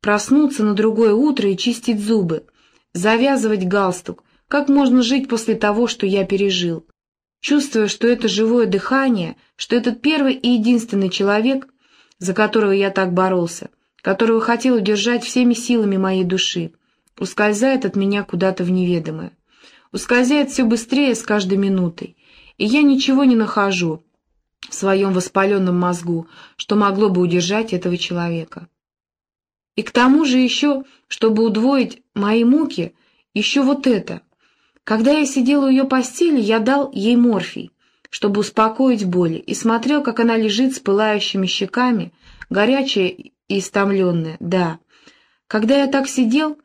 проснуться на другое утро и чистить зубы, завязывать галстук. Как можно жить после того, что я пережил? Чувствуя, что это живое дыхание, что этот первый и единственный человек, за которого я так боролся, которого хотел удержать всеми силами моей души, ускользает от меня куда-то в неведомое. Ускользает все быстрее с каждой минутой, и я ничего не нахожу в своем воспаленном мозгу, что могло бы удержать этого человека. И к тому же еще, чтобы удвоить мои муки, еще вот это. Когда я сидел у ее постели, я дал ей морфий, чтобы успокоить боль, и смотрел, как она лежит с пылающими щеками, горячая и истомленная, да. Когда я так сидел,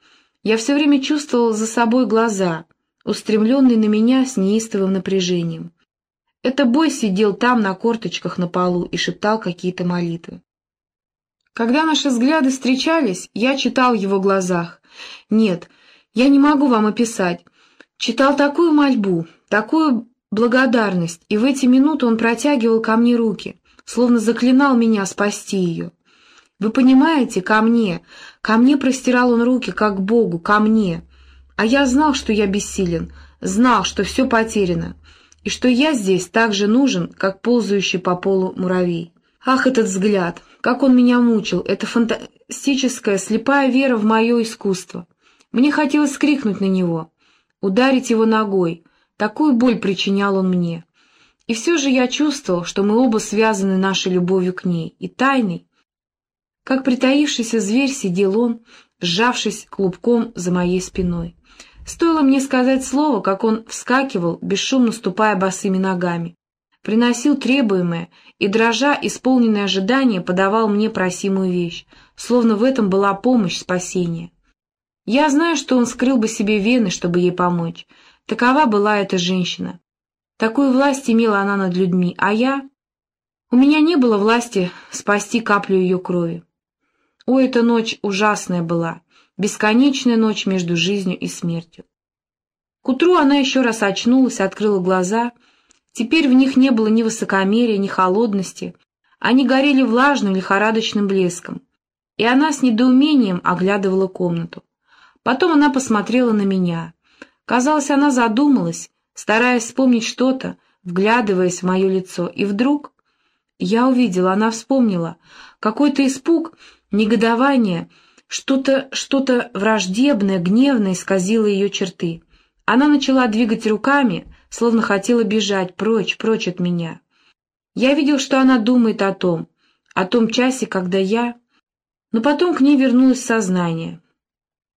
я все время чувствовал за собой глаза, устремленные на меня с неистовым напряжением. Это бой сидел там на корточках на полу и шептал какие-то молитвы. Когда наши взгляды встречались, я читал в его глазах. Нет, я не могу вам описать. Читал такую мольбу, такую благодарность, и в эти минуты он протягивал ко мне руки, словно заклинал меня спасти ее. Вы понимаете, ко мне, ко мне простирал он руки, как Богу, ко мне. А я знал, что я бессилен, знал, что все потеряно, и что я здесь так же нужен, как ползающий по полу муравей. Ах, этот взгляд, как он меня мучил, эта фантастическая, слепая вера в мое искусство. Мне хотелось крикнуть на него, ударить его ногой, такую боль причинял он мне. И все же я чувствовал, что мы оба связаны нашей любовью к ней, и тайной. Как притаившийся зверь сидел он, сжавшись клубком за моей спиной. Стоило мне сказать слово, как он вскакивал, бесшумно ступая босыми ногами. Приносил требуемое и, дрожа, исполненное ожидание, подавал мне просимую вещь, словно в этом была помощь, спасение. Я знаю, что он скрыл бы себе вены, чтобы ей помочь. Такова была эта женщина. Такую власть имела она над людьми, а я... У меня не было власти спасти каплю ее крови. О, эта ночь ужасная была, бесконечная ночь между жизнью и смертью. К утру она еще раз очнулась, открыла глаза. Теперь в них не было ни высокомерия, ни холодности. Они горели влажным, лихорадочным блеском. И она с недоумением оглядывала комнату. Потом она посмотрела на меня. Казалось, она задумалась, стараясь вспомнить что-то, вглядываясь в мое лицо. И вдруг я увидела, она вспомнила. Какой-то испуг, негодование, что-то что-то враждебное, гневное исказило ее черты. Она начала двигать руками, словно хотела бежать прочь, прочь от меня. Я видел, что она думает о том, о том часе, когда я... Но потом к ней вернулось сознание.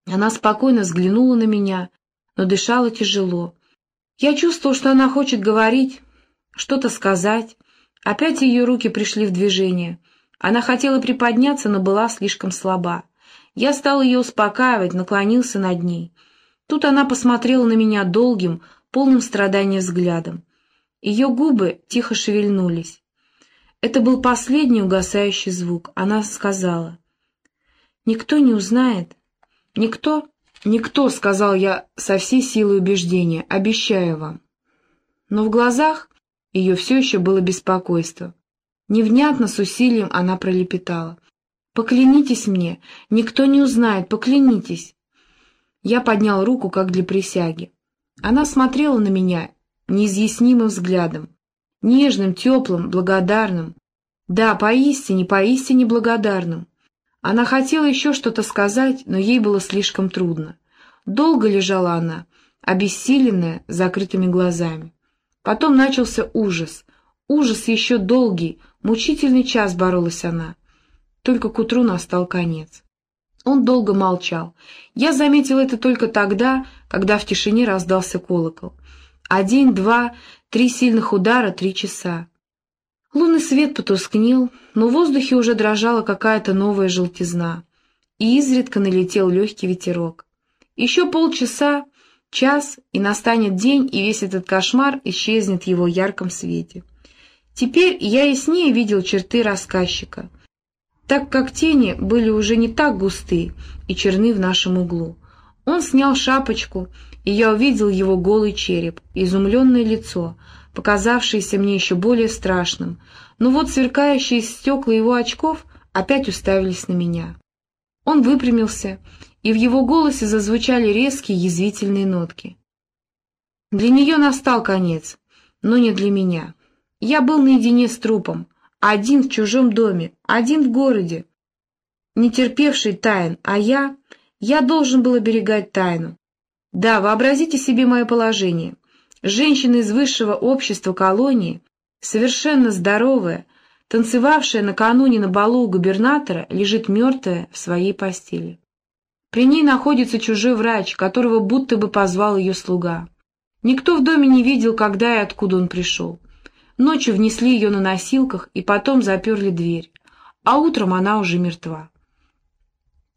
Она спокойно взглянула на меня, но дышала тяжело. Я чувствовал, что она хочет говорить, что-то сказать. Опять ее руки пришли в движение. Она хотела приподняться, но была слишком слаба. Я стал ее успокаивать, наклонился над ней. Тут она посмотрела на меня долгим, полным страдания взглядом. Ее губы тихо шевельнулись. Это был последний угасающий звук. Она сказала, «Никто не узнает, «Никто?» «Никто», — сказал я со всей силой убеждения, — «обещаю вам». Но в глазах ее все еще было беспокойство. Невнятно, с усилием она пролепетала. «Поклянитесь мне, никто не узнает, поклянитесь». Я поднял руку, как для присяги. Она смотрела на меня неизъяснимым взглядом, нежным, теплым, благодарным. Да, поистине, поистине благодарным. Она хотела еще что-то сказать, но ей было слишком трудно. Долго лежала она, обессиленная, с закрытыми глазами. Потом начался ужас. Ужас еще долгий, мучительный час боролась она. Только к утру настал конец. Он долго молчал. Я заметил это только тогда, когда в тишине раздался колокол. Один, два, три сильных удара, три часа. Лунный свет потускнел, но в воздухе уже дрожала какая-то новая желтизна, и изредка налетел легкий ветерок. Еще полчаса, час, и настанет день, и весь этот кошмар исчезнет в его ярком свете. Теперь я яснее видел черты рассказчика, так как тени были уже не так густы и черны в нашем углу. Он снял шапочку, и я увидел его голый череп, изумленное лицо — показавшееся мне еще более страшным, но вот сверкающие стекла его очков опять уставились на меня. Он выпрямился, и в его голосе зазвучали резкие язвительные нотки. Для нее настал конец, но не для меня. Я был наедине с трупом, один в чужом доме, один в городе, не терпевший тайн, а я... Я должен был оберегать тайну. Да, вообразите себе мое положение. Женщина из высшего общества колонии, совершенно здоровая, танцевавшая накануне на балу у губернатора, лежит мертвая в своей постели. При ней находится чужой врач, которого будто бы позвал ее слуга. Никто в доме не видел, когда и откуда он пришел. Ночью внесли ее на носилках и потом заперли дверь, а утром она уже мертва.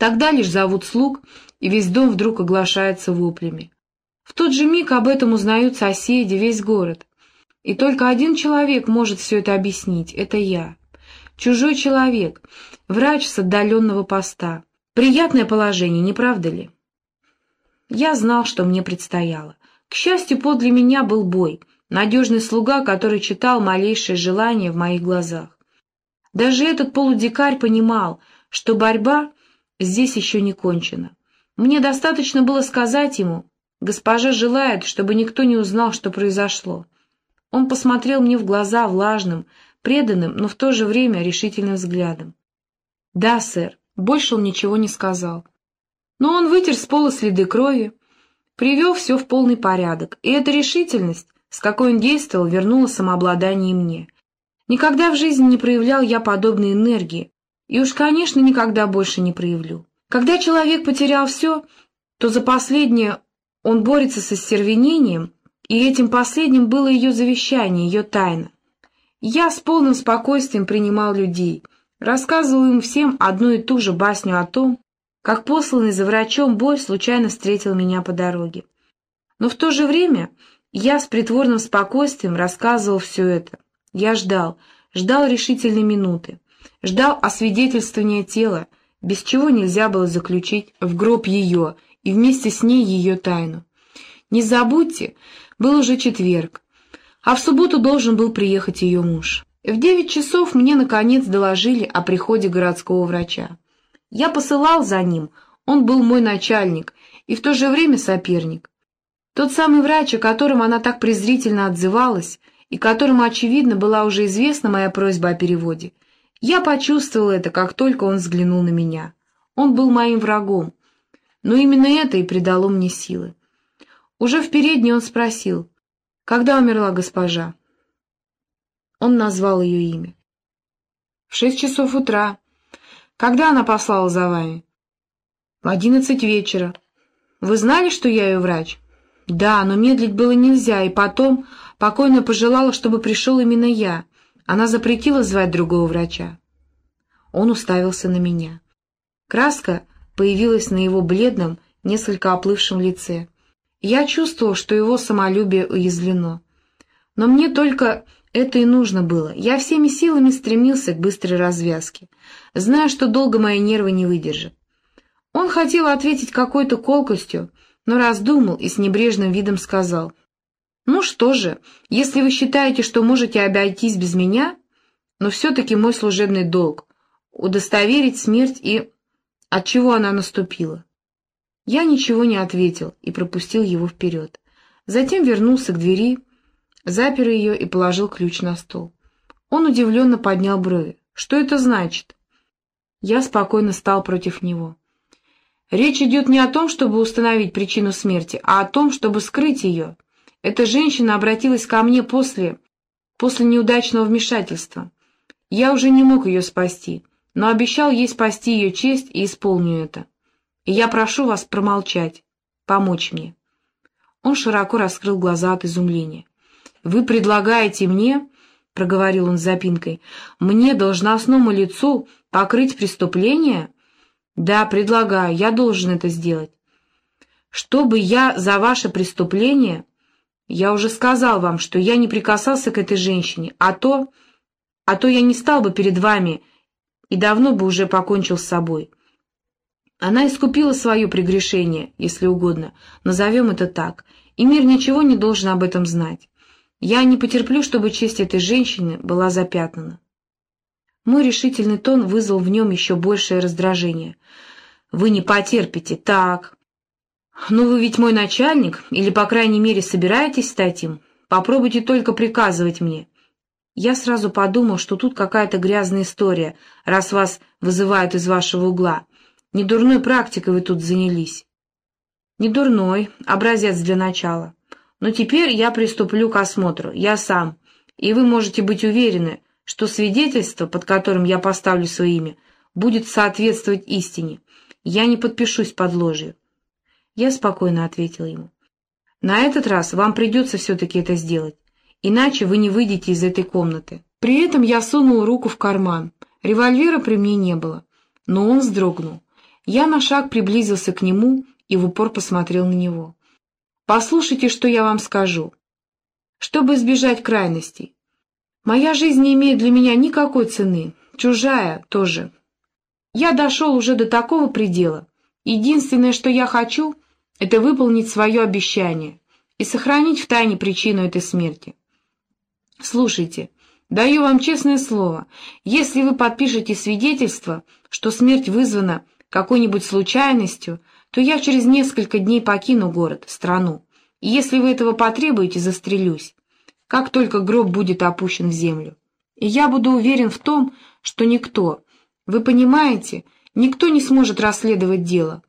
Тогда лишь зовут слуг, и весь дом вдруг оглашается воплями. В тот же миг об этом узнают соседи, весь город. И только один человек может все это объяснить — это я. Чужой человек, врач с отдаленного поста. Приятное положение, не правда ли? Я знал, что мне предстояло. К счастью, подле меня был бой, надежный слуга, который читал малейшее желание в моих глазах. Даже этот полудикарь понимал, что борьба здесь еще не кончена. Мне достаточно было сказать ему, госпожа желает, чтобы никто не узнал, что произошло. Он посмотрел мне в глаза влажным, преданным, но в то же время решительным взглядом. «Да, сэр», больше он ничего не сказал. Но он вытер с пола следы крови, привел все в полный порядок, и эта решительность, с какой он действовал, вернула самообладание мне. Никогда в жизни не проявлял я подобной энергии, и уж, конечно, никогда больше не проявлю. Когда человек потерял все, то за последнее он борется со стервенением, и этим последним было ее завещание, ее тайна. Я с полным спокойствием принимал людей, рассказывал им всем одну и ту же басню о том, как посланный за врачом бой случайно встретил меня по дороге. Но в то же время я с притворным спокойствием рассказывал все это. Я ждал, ждал решительной минуты, ждал освидетельствования тела, без чего нельзя было заключить в гроб ее и вместе с ней ее тайну. Не забудьте, был уже четверг, а в субботу должен был приехать ее муж. В девять часов мне, наконец, доложили о приходе городского врача. Я посылал за ним, он был мой начальник и в то же время соперник. Тот самый врач, о котором она так презрительно отзывалась, и которому, очевидно, была уже известна моя просьба о переводе. Я почувствовал это, как только он взглянул на меня. Он был моим врагом, но именно это и придало мне силы. Уже в передней он спросил, когда умерла госпожа. Он назвал ее имя. В шесть часов утра, когда она послала за вами? В одиннадцать вечера. Вы знали, что я ее врач? Да, но медлить было нельзя, и потом покойно пожелала, чтобы пришел именно я. Она запретила звать другого врача. Он уставился на меня. Краска появилась на его бледном, несколько оплывшем лице. Я чувствовал, что его самолюбие уязвлено. Но мне только это и нужно было. Я всеми силами стремился к быстрой развязке, зная, что долго мои нервы не выдержат. Он хотел ответить какой-то колкостью, но раздумал и с небрежным видом сказал, «Ну что же, если вы считаете, что можете обойтись без меня, но все-таки мой служебный долг — удостоверить смерть и... от чего она наступила». Я ничего не ответил и пропустил его вперед. Затем вернулся к двери, запер ее и положил ключ на стол. Он удивленно поднял брови. «Что это значит?» Я спокойно стал против него. «Речь идет не о том, чтобы установить причину смерти, а о том, чтобы скрыть ее. Эта женщина обратилась ко мне после... после неудачного вмешательства. Я уже не мог ее спасти, но обещал ей спасти ее честь и исполню это. И я прошу вас промолчать, помочь мне». Он широко раскрыл глаза от изумления. «Вы предлагаете мне, — проговорил он с запинкой, — мне, должностному лицу, покрыть преступление? Да, предлагаю, я должен это сделать. Чтобы я за ваше преступление... Я уже сказал вам, что я не прикасался к этой женщине, а то... А то я не стал бы перед вами и давно бы уже покончил с собой. Она искупила свое прегрешение, если угодно, назовем это так, и мир ничего не должен об этом знать. Я не потерплю, чтобы честь этой женщины была запятнана. Мой решительный тон вызвал в нем еще большее раздражение. Вы не потерпите, так. Ну, вы ведь мой начальник, или, по крайней мере, собираетесь стать им? Попробуйте только приказывать мне. Я сразу подумал, что тут какая-то грязная история, раз вас вызывают из вашего угла. Не дурной практикой вы тут занялись. Не дурной, образец для начала. Но теперь я приступлю к осмотру, я сам, и вы можете быть уверены, что свидетельство, под которым я поставлю свое имя, будет соответствовать истине. Я не подпишусь под ложью. Я спокойно ответил ему. На этот раз вам придется все-таки это сделать, иначе вы не выйдете из этой комнаты. При этом я сунул руку в карман. Револьвера при мне не было, но он вздрогнул. Я на шаг приблизился к нему и в упор посмотрел на него. «Послушайте, что я вам скажу. Чтобы избежать крайностей, Моя жизнь не имеет для меня никакой цены, чужая тоже. Я дошел уже до такого предела. Единственное, что я хочу, это выполнить свое обещание и сохранить в тайне причину этой смерти. Слушайте, даю вам честное слово, если вы подпишете свидетельство, что смерть вызвана какой-нибудь случайностью, то я через несколько дней покину город, страну, и если вы этого потребуете, застрелюсь как только гроб будет опущен в землю. И я буду уверен в том, что никто, вы понимаете, никто не сможет расследовать дело.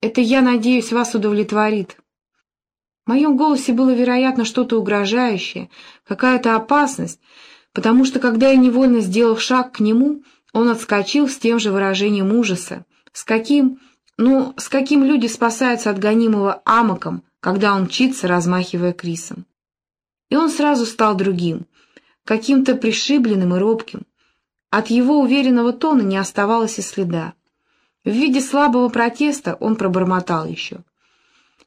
Это, я надеюсь, вас удовлетворит. В моем голосе было, вероятно, что-то угрожающее, какая-то опасность, потому что, когда я невольно сделал шаг к нему, он отскочил с тем же выражением ужаса, с каким, ну, с каким люди спасаются от гонимого амоком, когда он мчится, размахивая крисом. И он сразу стал другим, каким-то пришибленным и робким. От его уверенного тона не оставалось и следа. В виде слабого протеста он пробормотал еще.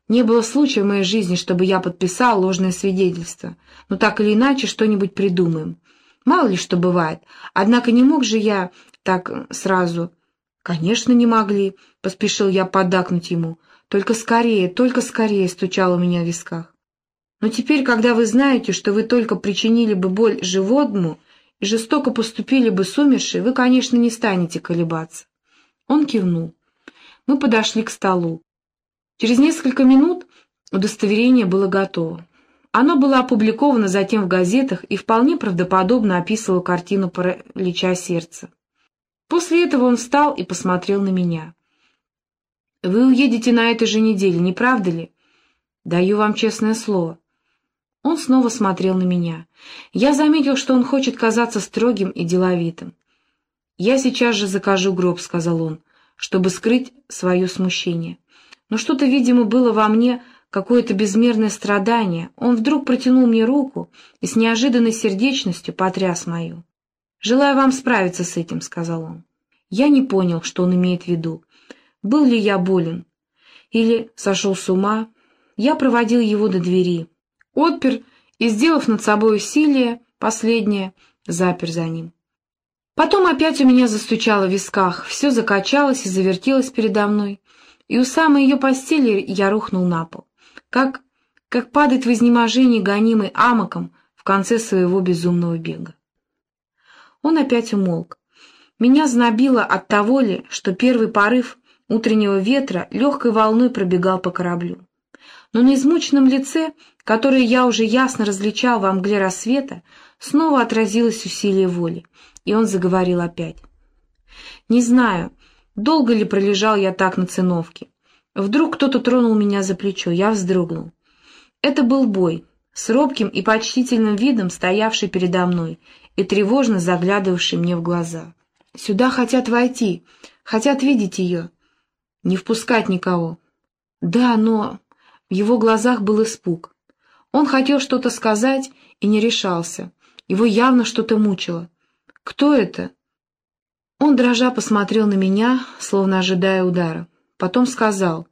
Не было случая в моей жизни, чтобы я подписал ложное свидетельство, но так или иначе что-нибудь придумаем. Мало ли что бывает, однако не мог же я так сразу... «Конечно, не могли», — поспешил я поддакнуть ему. «Только скорее, только скорее», — стучало у меня в висках. Но теперь, когда вы знаете, что вы только причинили бы боль животному и жестоко поступили бы с умершей, вы, конечно, не станете колебаться. Он кивнул. Мы подошли к столу. Через несколько минут удостоверение было готово. Оно было опубликовано затем в газетах и вполне правдоподобно описывало картину паралича сердца. После этого он встал и посмотрел на меня. «Вы уедете на этой же неделе, не правда ли?» «Даю вам честное слово». Он снова смотрел на меня. Я заметил, что он хочет казаться строгим и деловитым. «Я сейчас же закажу гроб», — сказал он, чтобы скрыть свое смущение. Но что-то, видимо, было во мне, какое-то безмерное страдание. Он вдруг протянул мне руку и с неожиданной сердечностью потряс мою. «Желаю вам справиться с этим», — сказал он. Я не понял, что он имеет в виду. Был ли я болен? Или сошел с ума? Я проводил его до двери отпер и, сделав над собой усилие, последнее, запер за ним. Потом опять у меня застучало в висках, все закачалось и завертелось передо мной, и у самой ее постели я рухнул на пол, как, как падает в изнеможении гонимый амоком в конце своего безумного бега. Он опять умолк. Меня знобило от того ли, что первый порыв утреннего ветра легкой волной пробегал по кораблю. Но на измученном лице которое я уже ясно различал во мгле рассвета, снова отразилось усилие воли, и он заговорил опять. «Не знаю, долго ли пролежал я так на циновке. Вдруг кто-то тронул меня за плечо, я вздрогнул. Это был бой, с робким и почтительным видом стоявший передо мной и тревожно заглядывавший мне в глаза. «Сюда хотят войти, хотят видеть ее. Не впускать никого». «Да, но...» В его глазах был испуг. Он хотел что-то сказать и не решался. Его явно что-то мучило. «Кто это?» Он, дрожа, посмотрел на меня, словно ожидая удара. Потом сказал.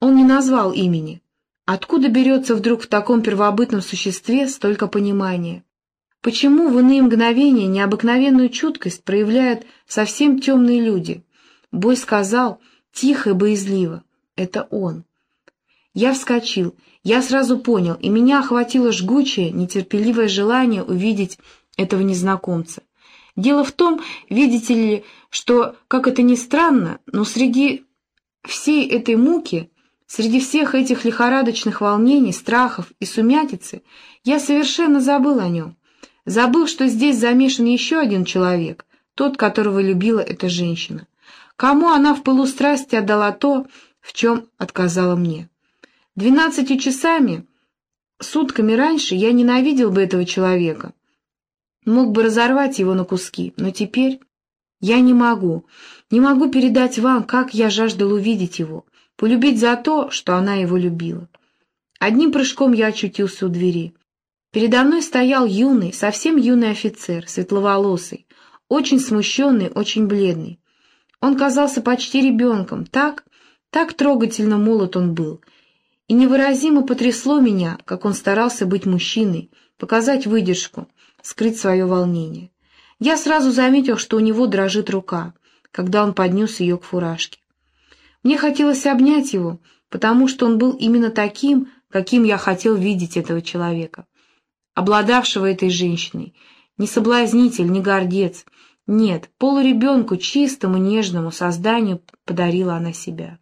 Он не назвал имени. Откуда берется вдруг в таком первобытном существе столько понимания? Почему в иные мгновения необыкновенную чуткость проявляют совсем темные люди? Бой сказал, тихо и боязливо. Это он. Я вскочил я сразу понял, и меня охватило жгучее, нетерпеливое желание увидеть этого незнакомца. Дело в том, видите ли, что, как это ни странно, но среди всей этой муки, среди всех этих лихорадочных волнений, страхов и сумятицы, я совершенно забыл о нем. Забыл, что здесь замешан еще один человек, тот, которого любила эта женщина. Кому она в пылу страсти отдала то, в чем отказала мне. Двенадцатью часами, сутками раньше, я ненавидел бы этого человека. Мог бы разорвать его на куски, но теперь я не могу, не могу передать вам, как я жаждал увидеть его, полюбить за то, что она его любила. Одним прыжком я очутился у двери. Передо мной стоял юный, совсем юный офицер, светловолосый, очень смущенный, очень бледный. Он казался почти ребенком, так, так трогательно молод он был. И невыразимо потрясло меня, как он старался быть мужчиной, показать выдержку, скрыть свое волнение. Я сразу заметил, что у него дрожит рука, когда он поднес ее к фуражке. Мне хотелось обнять его, потому что он был именно таким, каким я хотел видеть этого человека, обладавшего этой женщиной, не соблазнитель, не гордец. Нет, полуребенку, чистому, нежному созданию подарила она себя.